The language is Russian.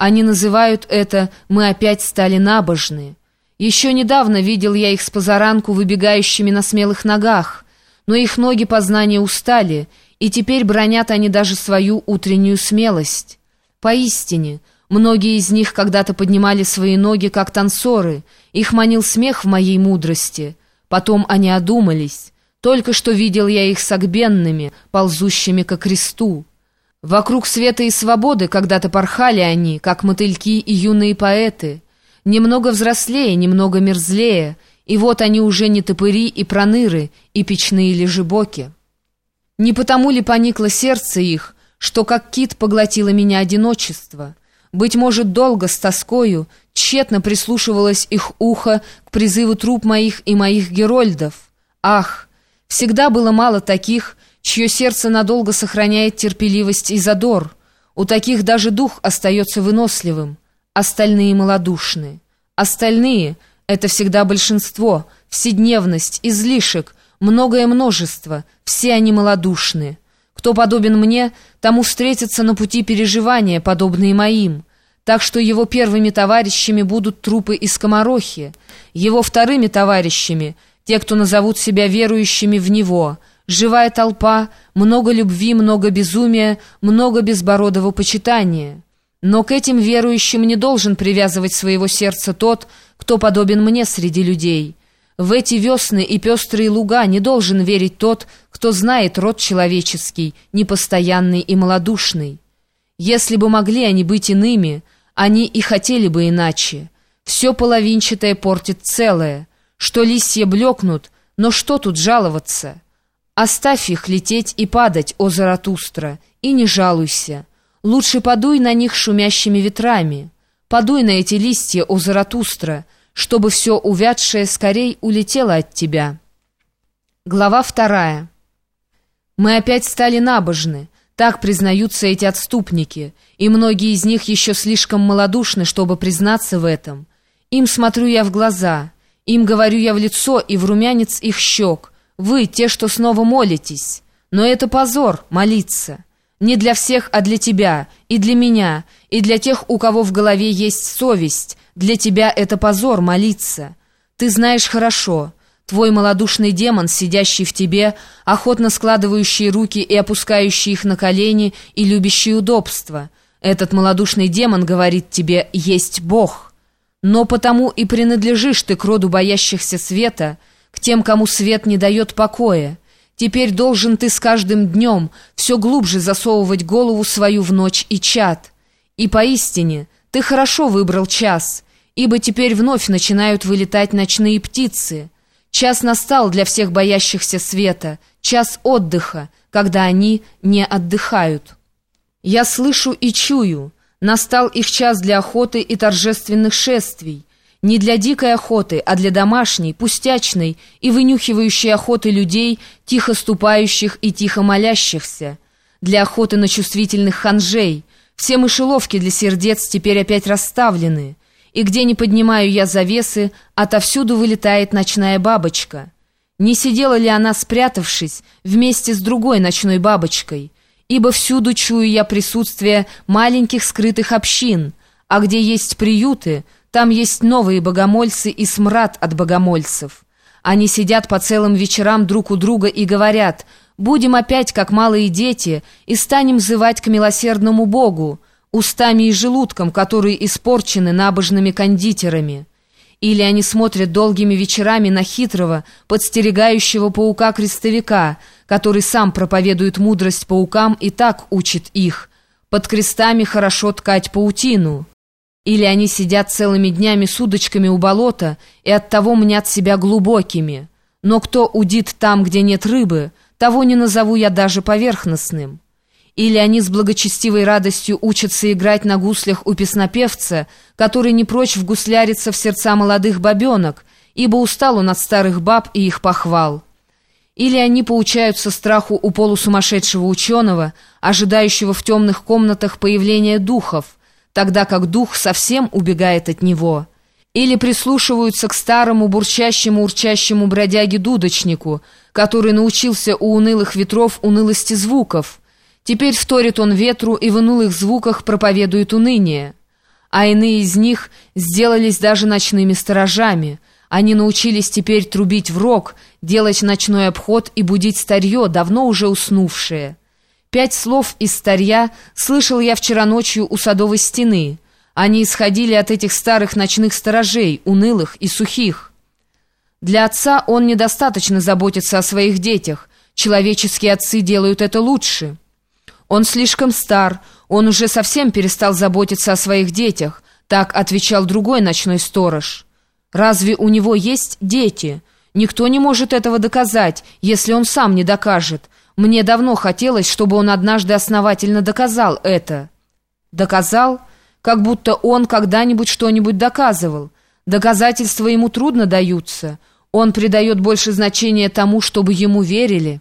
Они называют это «мы опять стали набожны». Еще недавно видел я их с позаранку выбегающими на смелых ногах, но их ноги познания устали, и теперь бронят они даже свою утреннюю смелость. Поистине, многие из них когда-то поднимали свои ноги, как танцоры, их манил смех в моей мудрости. Потом они одумались. Только что видел я их согбенными, ползущими ко кресту. Вокруг света и свободы когда-то порхали они, как мотыльки и юные поэты. Немного взрослее, немного мерзлее, и вот они уже не топыри и проныры, и печные лежебоки. Не потому ли поникло сердце их, что как кит поглотило меня одиночество? Быть может, долго, с тоскою, тщетно прислушивалось их ухо к призыву труп моих и моих герольдов. Ах, всегда было мало таких, чье сердце надолго сохраняет терпеливость и задор. У таких даже дух остается выносливым. Остальные малодушны. Остальные — это всегда большинство, вседневность, излишек, многое множество, все они малодушны. Кто подобен мне, тому встретятся на пути переживания, подобные моим. Так что его первыми товарищами будут трупы из скоморохи, его вторыми товарищами — те, кто назовут себя верующими в него — живая толпа, много любви, много безумия, много безбородого почитания. Но к этим верующим не должен привязывать своего сердца тот, кто подобен мне среди людей. В эти весны и пестрые луга не должен верить тот, кто знает род человеческий, непостоянный и малодушный. Если бы могли они быть иными, они и хотели бы иначе. Все половинчатое портит целое. Что листья блекнут, но что тут жаловаться?» Оставь их лететь и падать, о Заратустра, и не жалуйся. Лучше подуй на них шумящими ветрами. Подуй на эти листья, о Заратустра, чтобы все увядшее скорей улетело от тебя. Глава вторая. Мы опять стали набожны, так признаются эти отступники, и многие из них еще слишком малодушны, чтобы признаться в этом. Им смотрю я в глаза, им говорю я в лицо и в румянец их щек, вы, те, что снова молитесь. Но это позор, молиться. Не для всех, а для тебя, и для меня, и для тех, у кого в голове есть совесть. Для тебя это позор, молиться. Ты знаешь хорошо. Твой малодушный демон, сидящий в тебе, охотно складывающий руки и опускающий их на колени и любящий удобство. Этот малодушный демон говорит тебе «есть Бог». Но потому и принадлежишь ты к роду боящихся света – к тем, кому свет не дает покоя. Теперь должен ты с каждым днем все глубже засовывать голову свою в ночь и чад. И поистине ты хорошо выбрал час, ибо теперь вновь начинают вылетать ночные птицы. Час настал для всех боящихся света, час отдыха, когда они не отдыхают. Я слышу и чую, настал их час для охоты и торжественных шествий, не для дикой охоты, а для домашней, пустячной и вынюхивающей охоты людей, тихо ступающих и тихо молящихся. Для охоты на чувствительных ханжей. Все мышеловки для сердец теперь опять расставлены. И где не поднимаю я завесы, отовсюду вылетает ночная бабочка. Не сидела ли она, спрятавшись, вместе с другой ночной бабочкой? Ибо всюду чую я присутствие маленьких скрытых общин, а где есть приюты — там есть новые богомольцы и смрад от богомольцев. Они сидят по целым вечерам друг у друга и говорят «Будем опять, как малые дети, и станем взывать к милосердному Богу, устами и желудком, которые испорчены набожными кондитерами». Или они смотрят долгими вечерами на хитрого, подстерегающего паука-крестовика, который сам проповедует мудрость паукам и так учит их. Под крестами хорошо ткать паутину. Или они сидят целыми днями с удочками у болота и оттого мнят себя глубокими. Но кто удит там, где нет рыбы, того не назову я даже поверхностным. Или они с благочестивой радостью учатся играть на гуслях у песнопевца, который не прочь вгусляриться в сердца молодых бабенок, ибо устал он от старых баб и их похвал. Или они поучаются страху у полусумасшедшего ученого, ожидающего в темных комнатах появления духов – тогда как дух совсем убегает от него, или прислушиваются к старому бурчащему-урчащему бродяге-дудочнику, который научился у унылых ветров унылости звуков. Теперь вторит он ветру и в унылых звуках проповедует уныние. а иные из них сделались даже ночными сторожами. Они научились теперь трубить в рог, делать ночной обход и будить старье, давно уже уснувшее. Пять слов из старья слышал я вчера ночью у садовой стены. Они исходили от этих старых ночных сторожей, унылых и сухих. Для отца он недостаточно заботится о своих детях. Человеческие отцы делают это лучше. Он слишком стар, он уже совсем перестал заботиться о своих детях, так отвечал другой ночной сторож. Разве у него есть дети? Никто не может этого доказать, если он сам не докажет. Мне давно хотелось, чтобы он однажды основательно доказал это. Доказал? Как будто он когда-нибудь что-нибудь доказывал. Доказательства ему трудно даются. Он придает больше значения тому, чтобы ему верили».